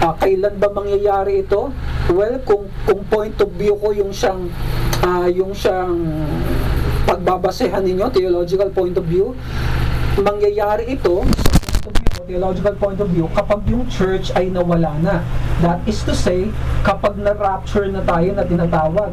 [SPEAKER 1] Uh, kailan ba mangyayari ito? Well, kung kung point of view ko yung siyang uh, yung siyang pagbabasehan ninyo, theological point of view, mangyayari ito theological point of view kapag yung church ay nawala na. That is to say, kapag na-rapture na tayo na tinatawag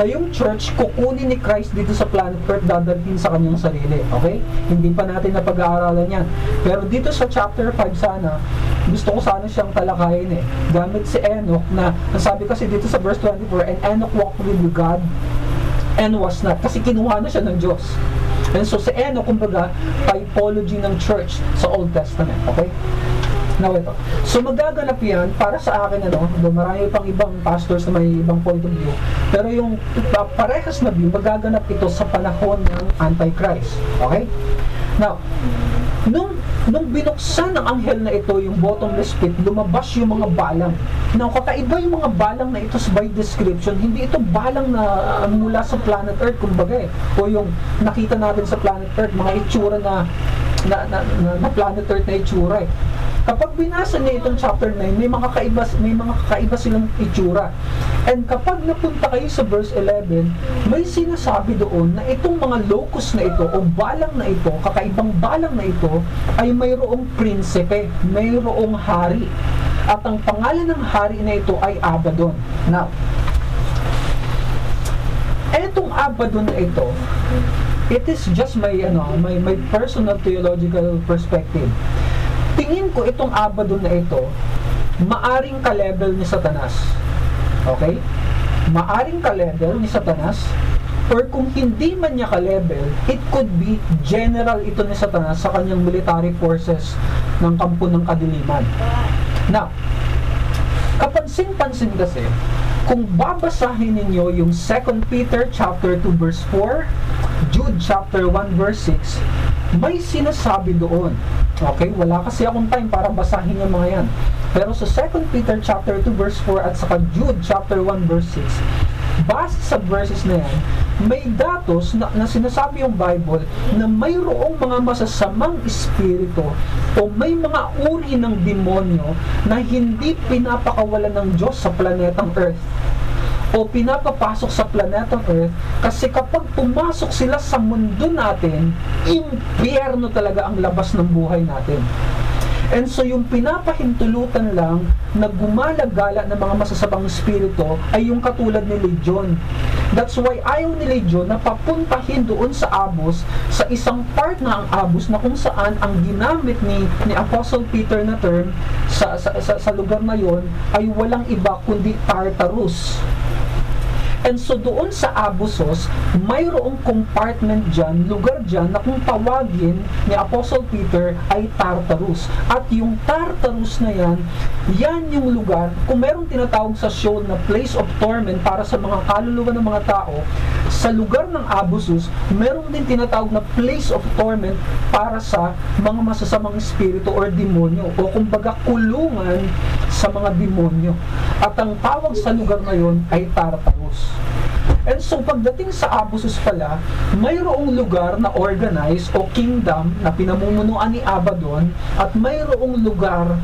[SPEAKER 1] na yung church kukunin ni Christ dito sa planet Earth dadalhin sa kanyang sarili. Okay? Hindi pa natin na pag-aaralan yan. Pero dito sa chapter 5 sana, gusto ko sana siyang talakayin eh. Gamit si Enoch na, sabi kasi dito sa verse 24, and Enoch walked with God and was not. Kasi kinuha na siya ng Diyos. And so si Enoch, kumbaga, typology ng church sa Old Testament. Okay? Now ito. So magaganap yan para sa akin ano, marami pang ibang pastors na may ibang point of view. Pero yung parehas na view, magaganap ito sa panahon ng Antichrist. Okay? Now, Nung, nung binuksan ng anghel na ito, yung bottomless pit, lumabas yung mga balang. Now, kakaiba yung mga balang na ito by description. Hindi ito balang na uh, mula sa planet Earth, kumbaga eh. O yung nakita natin sa planet Earth, mga itsura na na, na, na, na planet Earth na itsura eh. Kapag binasa niya itong chapter 9, may mga kakaiba, may mga kakaiba silang itsura. And kapag napunta kayo sa verse 11, may sinasabi doon na itong mga locus na ito o balang na ito, kakaibang balang na ito, ay mayroong prinsipe, mayroong hari. At ang pangalan ng hari na ito ay Abaddon. Now, etong Abaddon na ito, it is just my ano, my, my personal theological perspective tingin ko itong Abaddon na ito, maaring ka-level ni Satanas. Okay? Maaring ka-level ni Satanas, or kung hindi man niya ka-level, it could be general ito ni Satanas sa kanyang military forces ng kampo ng kadiliman. Now, kapansin-pansin kasi, kung babasahin ninyo yung 2 Peter chapter 2 verse 4, Jude chapter 1 verse 6, may sinasabi doon Okay? Wala kasi akong time para basahin yung mga yan. Pero sa 2 Peter chapter 2 verse 4 at saka Jude chapter 1 verse 6, base sa verses na yan, may datos na, na sinasabi yung Bible na mayroong mga masasamang espiritu o may mga uri ng demonyo na hindi pinapakawalan ng Diyos sa planetang Earth o pinapapasok sa planetang Earth kasi kapag pumasok sila sa mundo natin, impyerno talaga ang labas ng buhay natin. And so yung pinapahintulutan lang na gumalagala ng mga masasabang espiritu ay yung katulad ni Legion. That's why ayaw ni Legion na papuntahin doon sa Abos, sa isang part na ang Abos na kung saan ang ginamit ni, ni Apostle Peter na term sa, sa, sa, sa lugar na yon ay walang iba kundi Tartarus. And so doon sa Abusos, mayroong compartment dyan, lugar dyan na kung tawagin ni Apostle Peter ay Tartarus. At yung Tartarus na yan, yan yung lugar, kung merong tinatawag sa show na place of torment para sa mga kaluluwa ng mga tao, sa lugar ng Abusos, meron din tinatawag na place of torment para sa mga masasamang espiritu or demonyo o kumbaga kulungan sa mga demonyo. At ang tawag sa lugar na yon ay Tartarus. And so pagdating sa Abusus pala, mayroong lugar na organized o kingdom na pinamumunuan ni Abaddon at mayroong lugar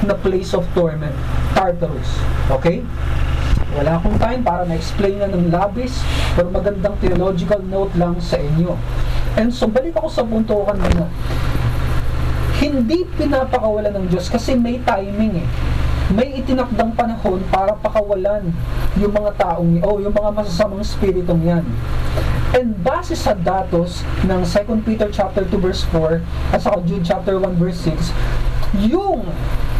[SPEAKER 1] na place of torment, Tartarus. Okay? Wala akong time para na-explain na ng labis, pero magandang theological note lang sa inyo. And so, balik ako sa punto ko kanina. Hindi pinapakawalan ng Diyos kasi may timing eh may itinakdang panahon para pakawalan yung mga taong o yung mga masasamang spiritong yan. And base sa datos ng 2 Peter chapter 2 verse 4 at saka Jude chapter 1 verse 6, yung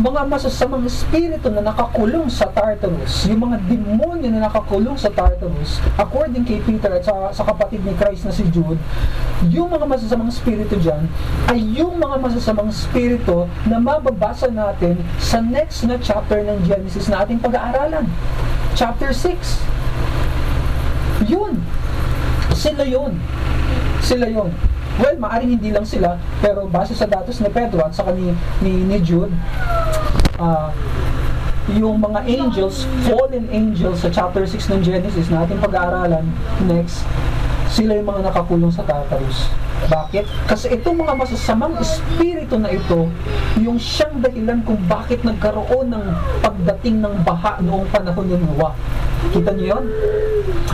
[SPEAKER 1] mga masasamang espiritu na nakakulong sa Tartarus, yung mga demonyo na nakakulong sa Tartarus, according kay Peter at sa, sa kapatid ni Christ na si Jude, yung mga masasamang espiritu dyan ay yung mga masasamang espiritu na mababasa natin sa next na chapter ng Genesis na ating pag-aaralan. Chapter 6. Yun. Sila yun. Sila yun. Well, maaring hindi lang sila, pero base sa datos ni Pedro at saka ni, ni, ni Jude, uh, yung mga angels, fallen angels sa chapter 6 ng Genesis na ating pag-aaralan next, sila yung mga nakakulong sa Tartarus. Bakit? Kasi itong mga masasamang espiritu na ito, yung siyang dahilan kung bakit nagkaroon ng pagdating ng baha noong panahon ni Noah. Kita niyo yun?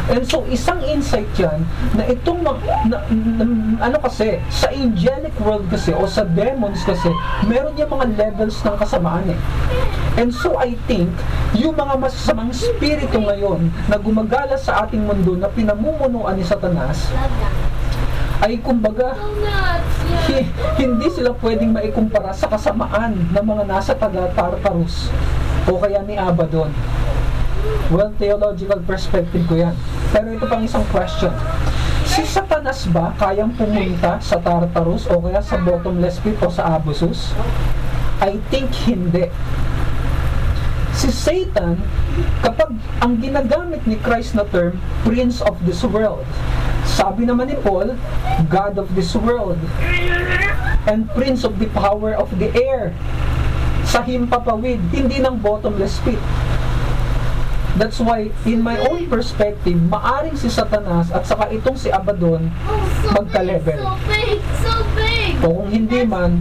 [SPEAKER 1] And so, isang insight yan na itong, na, na, na, ano kasi, sa angelic world kasi, o sa demons kasi, meron yung mga levels ng kasamaan eh. And so, I think, yung mga masasamang spirito ngayon na gumagala sa ating mundo na pinamumunuan ni Satanas, ay kumbaga hindi sila pwedeng maikumpara sa kasamaan ng mga nasa taga Tartarus o kaya ni Abaddon. Well, theological perspective ko yan. Pero ito pang isang question. Si Satanas ba kayang pumunta sa Tartarus o kaya sa bottomless pit o sa Abusus? I think hindi. Si Satan, kapag ang ginagamit ni Christ na term, Prince of this world, sabi naman ni Paul, God of this world. and prince of the power of the air. Sa himpapawid, hindi ng bottomless pit. That's why, in my own perspective, maaring si Satanas at saka itong si Abaddon magka-level.
[SPEAKER 2] So big, so big.
[SPEAKER 1] O kung hindi man,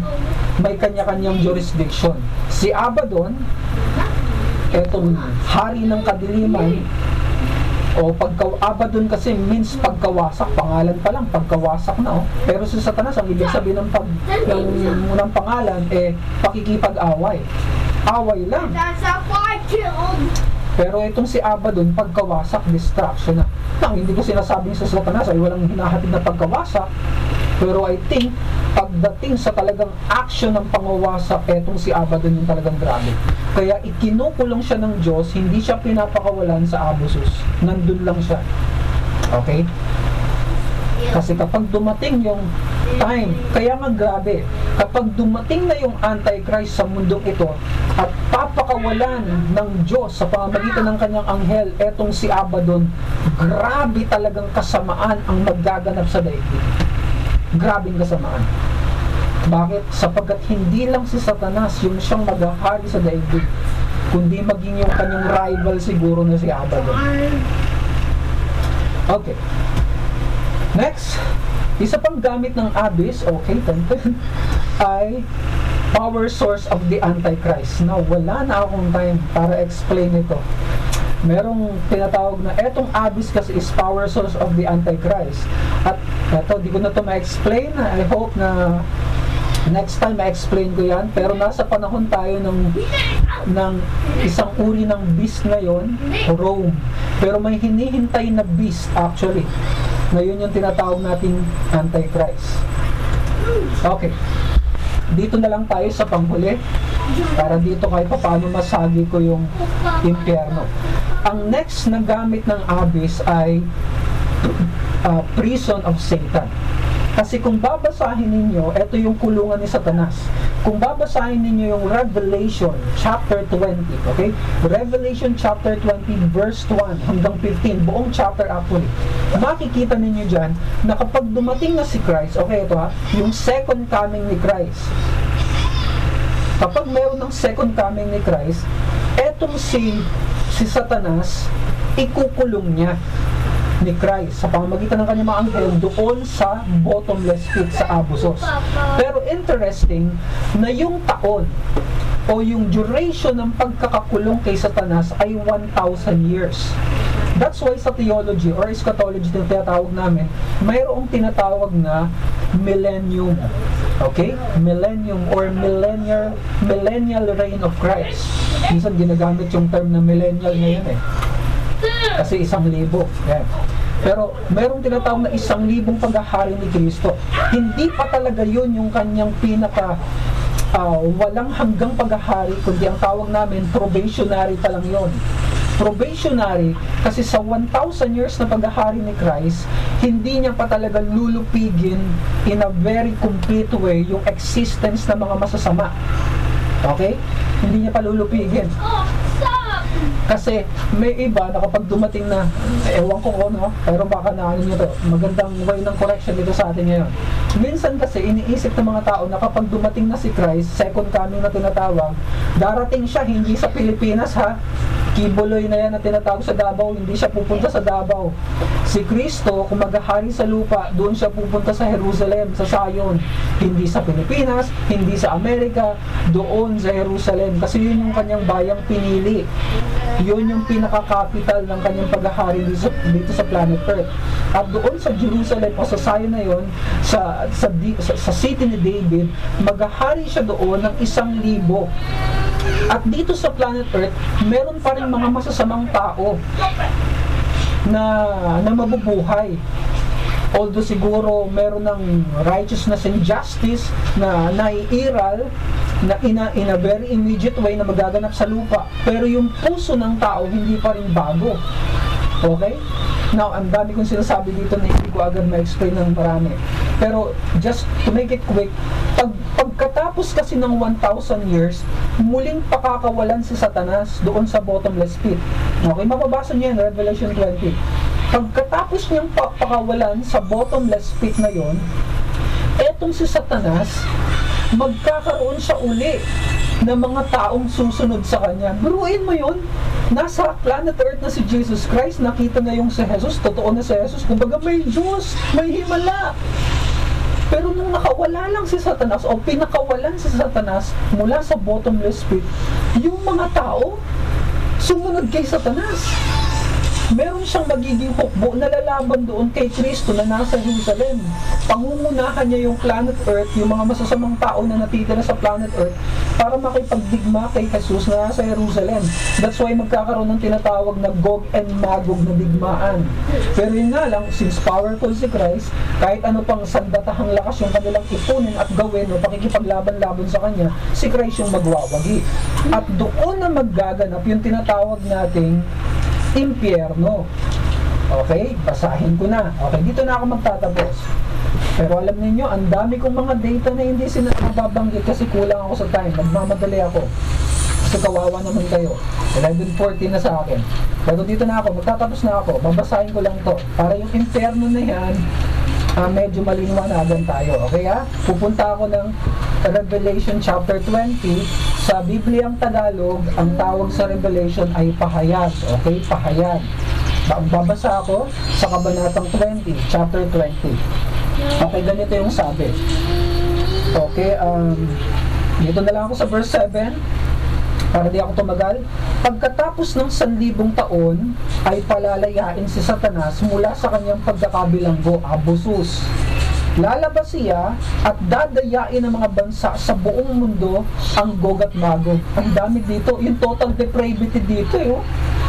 [SPEAKER 1] may kanya-kanyang jurisdiction. Si Abaddon, etong hari ng kadiliman, o pagka Abaddon kasi means pagkawasak, pangalan pa lang, pagkawasak na. Oh. Pero si Satanas, ang ibig sabihin ng, pag, ng, ng pangalan, eh, pakikipag-away. Away lang.
[SPEAKER 2] That's killed.
[SPEAKER 1] Pero itong si Abaddon, pagkawasak, distraction na. Nang hindi ko sinasabing sa Satanas ay walang hinahatid na pagkawasak. Pero I think, pagdating sa talagang action ng pangawasak, etong si Abaddon yung talagang grabe. Kaya ikinukulong siya ng Diyos, hindi siya pinapakawalan sa abusus. Nandun lang siya. Okay? Kasi kapag dumating yung time, kaya nga grabe, kapag dumating na yung Antichrist sa mundong ito at papakawalan ng Diyos sa pamamagitan ng kanyang anghel, etong si Abaddon, grabe talagang kasamaan ang magaganap sa daigdig. Grabing kasamaan. Bakit? Sapagkat hindi lang si Satanas yung siyang maghahari sa daigdig, kundi maging yung kanyang rival siguro na si Abaddon. Okay. Next, isa pang gamit ng abyss, okay, tenten, ay power source of the Antichrist. Now, wala na akong time para explain ito. Merong tinatawag na etong abyss kasi is power source of the Antichrist. At eto, di ko na to ma-explain. I hope na next time ma-explain ko yan. Pero nasa panahon tayo ng, ng isang uri ng beast ngayon, Rome. Pero may hinihintay na beast actually. Ngayon yung tinatawag nating Antichrist. Okay. Dito na lang tayo sa panghuli para dito kahit pa paano masagi ko yung impyerno. Ang next na gamit ng abyss ay uh, prison of Satan. Kasi kung babasahin ninyo, ito yung kulungan ni Satanas. Kung babasahin ninyo yung Revelation chapter 20, okay? Revelation chapter 20 verse 1 hanggang 15, buong chapter actually. Makikita ninyo dyan na kapag dumating na si Christ, okay ito ha, yung second coming ni Christ. Kapag meron ng second coming ni Christ, etong si si Satanas, ikukulong niya ni Christ sa pamamagitan ng kanyang mga anghel doon sa bottomless pit sa Abusos. Pero interesting na yung taon o yung duration ng pagkakakulong kay Satanas ay 1,000 years. That's why sa theology or eschatology na tinatawag namin, mayroong tinatawag na millennium. Okay? Millennium or millennial millennial reign of Christ. Minsan ginagamit yung term na millennial ngayon eh. Kasi isang libo. Yan. Pero merong tinatawag na isang libong paghahari ni Kristo. Hindi pa talaga yun yung kanyang pinaka uh, walang hanggang paghahari, kundi ang tawag namin probationary pa lang yun. Probationary, kasi sa 1,000 years na paghahari ni Christ, hindi niya pa talaga lulupigin in a very complete way yung existence ng mga masasama. Okay? Hindi niya pa lulupigin. Kasi may iba na kapag dumating na, ewan ko ko, no? Pero baka na ano nyo to, magandang way ng correction dito sa atin ngayon. Minsan kasi iniisip ng mga tao na kapag dumating na si Christ, second coming na tinatawag, darating siya hindi sa Pilipinas ha, Kibuloy na yan na tinatawag sa Davao, hindi siya pupunta sa Davao. Si Kristo, kung maghahari sa lupa, doon siya pupunta sa Jerusalem, sa Zion. Hindi sa Pilipinas, hindi sa Amerika, doon sa Jerusalem. Kasi yun yung kanyang bayang pinili. Yun yung pinaka-capital ng kanyang paghahari dito dito sa planet Earth. At doon sa Jerusalem o sa Zion na yun, sa, sa, sa, sa city ni David, maghahari siya doon ng isang libo. At dito sa planet Earth, meron pa rin mga masasamang tao na, na mabubuhay. Although siguro meron ng righteousness and justice na naiiral na in a, in a very immediate way na magaganap sa lupa. Pero yung puso ng tao hindi pa rin bago. Okay? Now, ang dami kong sinasabi dito na hindi ko agad ma-explain ng marami. Pero, just to make it quick, pag, pagkatapos kasi ng 1,000 years, muling pakakawalan si Satanas doon sa bottomless pit. Okay, mababasa niyo yan, Revelation 20. Pagkatapos niyang pakawalan sa bottomless pit na yon, etong si Satanas, magkakaroon siya uli ng mga taong susunod sa kanya. Buruin mo yun. Nasa planet Earth na si Jesus Christ, nakita na yung si Jesus, totoo na si Jesus. Kumbaga may Diyos, may himala. Pero nung nakawala lang si Satanas o pinakawalan si Satanas mula sa bottomless pit, yung mga tao sumunod kay Satanas meron siyang magiging hukbo na lalaban doon kay Kristo na nasa Jerusalem. Pangungunahan niya yung planet Earth, yung mga masasamang tao na natitira sa planet Earth, para makipagdigma kay Jesus na nasa Jerusalem. That's why magkakaroon ng tinatawag na Gog and Magog na digmaan. Pero yun nga lang, since powerful si Christ, kahit ano pang sandatahang lakas yung kanilang ipunin at gawin o pakikipaglaban-laban sa Kanya, si Christ yung magwawagi. At doon na maggaganap yung tinatawag nating impyerno. Okay, basahin ko na. Okay, dito na ako magtatapos. Pero alam niyo, ang dami kong mga data na hindi sinababanggit kasi kulang ako sa time. Nagmamadali ako. Kasi kawawa naman kayo. 11.40 na sa akin. Pero dito na ako, magtatapos na ako. Babasahin ko lang to. Para yung impyerno na yan, uh, medyo malinawagan tayo. Okay ha? Pupunta ako ng Revelation chapter 20. Sa Bibliang Tagalog, ang tawag sa Revelation ay pahayag. Okay? Pahayag. Babasa ako sa Kabanatang 20, chapter 20. Okay, ganito yung sabi. Okay, um, dito na lang ako sa verse 7 para di ako tumagal. Pagkatapos ng sanlibong taon, ay palalayain si Satanas mula sa kanyang pagkakabilanggo, abusus. Lalabas siya at dadayain ng mga bansa sa buong mundo ang Gog at Magog. Ang dami dito, yung total depravity dito eh. Oh.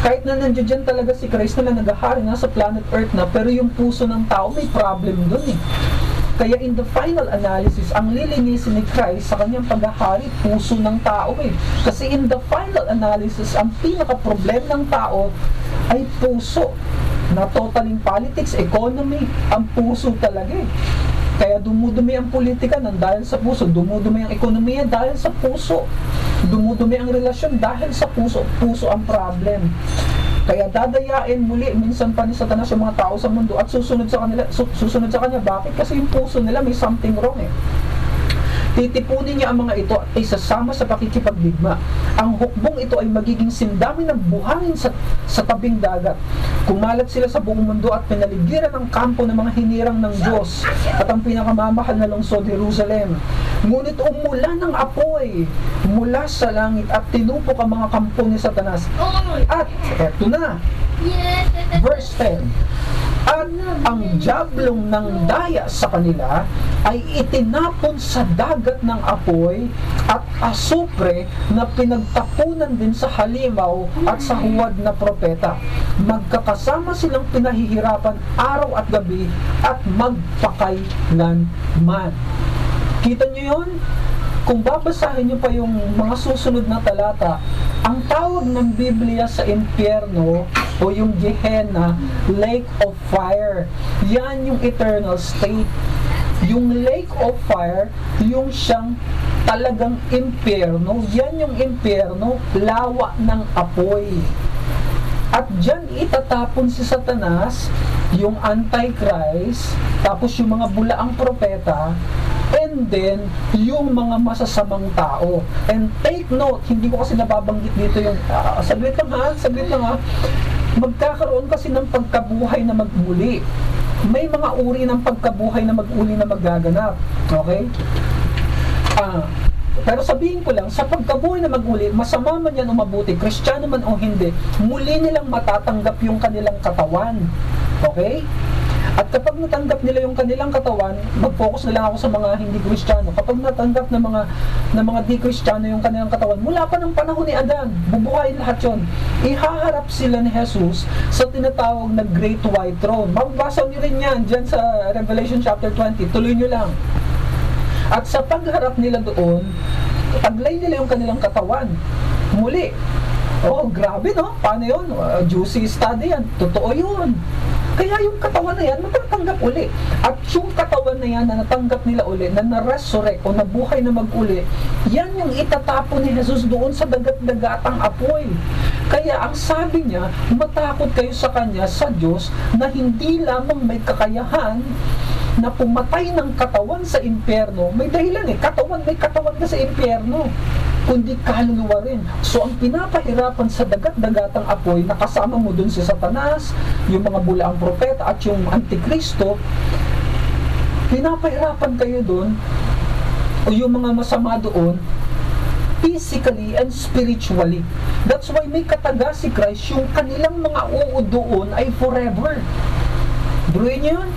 [SPEAKER 1] Kahit na nandiyan talaga si Christ na naghahari na sa planet Earth na, pero yung puso ng tao may problem dun eh. Kaya in the final analysis, ang lilinisin ni Christ sa kanyang paghahari, puso ng tao eh. Kasi in the final analysis, ang pinaka-problem ng tao ay puso. Na totaling politics, economy, ang puso talaga eh. Kaya dumudumi ang politika ng dahil sa puso, dumudumi ang ekonomiya dahil sa puso, dumudumi ang relasyon dahil sa puso. Puso ang problem. Kaya dadayain muli minsan pa ni Satanas yung mga tao sa mundo at susunod sa kanila susunod sa kanya. Bakit? Kasi yung puso nila may something wrong eh. Titipunin niya ang mga ito at isasama sa pakikipagdigma. Ang hukbong ito ay magiging sindami ng buhangin sa, sa tabing dagat. Kumalat sila sa buong mundo at pinaligiran ng kampo ng mga hinirang ng Diyos at ang pinakamamahal na lungsod, Jerusalem. Ngunit umulan ng apoy mula sa langit at tinupok ang mga kampo ni Satanas. At eto na, verse 10, at ang jablong ng daya sa kanila ay itinapon sa dagat ng apoy at asupre na pinagtapunan din sa halimaw at sa huwad na propeta. Magkakasama silang pinahihirapan araw at gabi at magpakailanman. Kita nyo yun? Kung babasahin nyo pa yung mga susunod na talata, ang tawag ng Biblia sa impyerno o yung Gehenna, lake of fire. Yan yung eternal state. Yung lake of fire, yung siyang talagang impyerno, yan yung impyerno, lawa ng apoy. At dyan itatapon si Satanas, yung Antichrist, tapos yung mga bulaang propeta, and then yung mga masasamang tao. And take note, hindi ko kasi nababanggit dito yung, uh, saglit lang ha, saglit lang ha, magkakaroon kasi ng pagkabuhay na magmuli. May mga uri ng pagkabuhay na maguli na magaganap. Okay? Ah, uh, pero sabihin ko lang, sa pagkabuhay na maguli, masama man yan o mabuti, kristyano man o hindi, muli nilang matatanggap yung kanilang katawan. Okay? At kapag natanggap nila yung kanilang katawan, mag-focus na lang ako sa mga hindi kristyano. Kapag natanggap ng mga ng mga di kristyano yung kanilang katawan, mula pa ng panahon ni Adan, bubuhayin lahat yon. Ihaharap sila ni Jesus sa tinatawag na Great White Throne. Mababasa niyo rin yan dyan sa Revelation chapter 20. Tuloy niyo lang. At sa pagharap nila doon, taglay nila yung kanilang katawan. Muli, oh, grabe no? Paano yun? Uh, juicy study yan. Totoo yun. Kaya yung katawan na yan, matatanggap uli. At yung katawan na yan na natanggap nila uli, na na-resurrect o nabuhay na mag-uli, yan yung itatapon ni Jesus doon sa dagat-dagatang apoy. Kaya ang sabi niya, matakot kayo sa Kanya, sa Diyos, na hindi lamang may kakayahan na pumatay ng katawan sa impyerno, may dahilan eh. Katawan, may katawan ka sa impyerno kundi kaluluwa rin. So, ang pinapahirapan sa dagat-dagatang apoy, nakasama mo dun si Satanas, yung mga bulaang propeta at yung Antikristo, pinapahirapan kayo dun, o yung mga masama doon, physically and spiritually. That's why may kataga si Christ, yung kanilang mga uod doon ay forever. Bruin yun?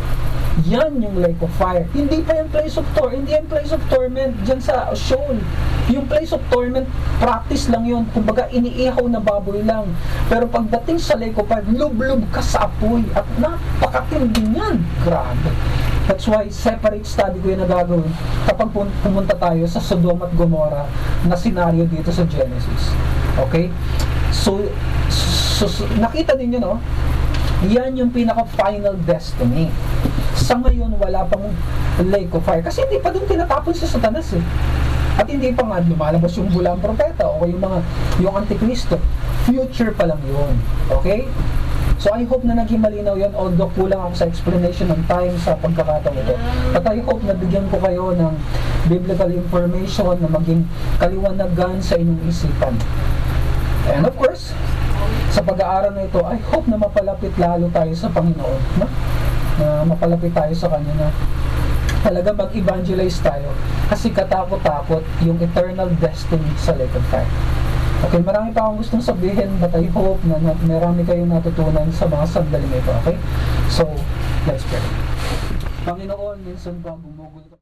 [SPEAKER 1] Yan yung lake of fire. Hindi pa yung place of tor, hindi yung place of torment dyan sa Sheol. Yung place of torment, practice lang yun. Kumbaga, iniihaw na baboy lang. Pero pagdating sa lake of fire, lub-lub ka sa apoy. At napakatindi yan. Grabe. That's why separate study ko yung nagagawin kapag pumunta tayo sa Sodom at Gomorrah na senaryo dito sa Genesis. Okay? So, so, so nakita ninyo, no? Yan yung pinaka-final destiny. Sa ngayon, wala pang lake of fire. Kasi hindi pa doon tinatapon si Satanas eh. At hindi pa nga lumalabas yung bulang propeta o yung mga yung antikristo. Future pa lang yun. Okay? So I hope na naging malinaw yun although kulang ako sa explanation ng time sa pagkakataon ito. But I hope na bigyan ko kayo ng biblical information na maging kaliwanagan sa inyong isipan. And of course, sa pag-aaral na ito, I hope na mapalapit lalo tayo sa Panginoon. No? Na mapalapit tayo sa Kanya na talaga mag-evangelize tayo kasi katakot-takot yung eternal destiny sa of fire. Okay, marami pa akong gustong sabihin but I hope na, na marami kayong natutunan sa mga sandaling ito. Okay? So, let's pray. Panginoon, minsan pa bumugol ka.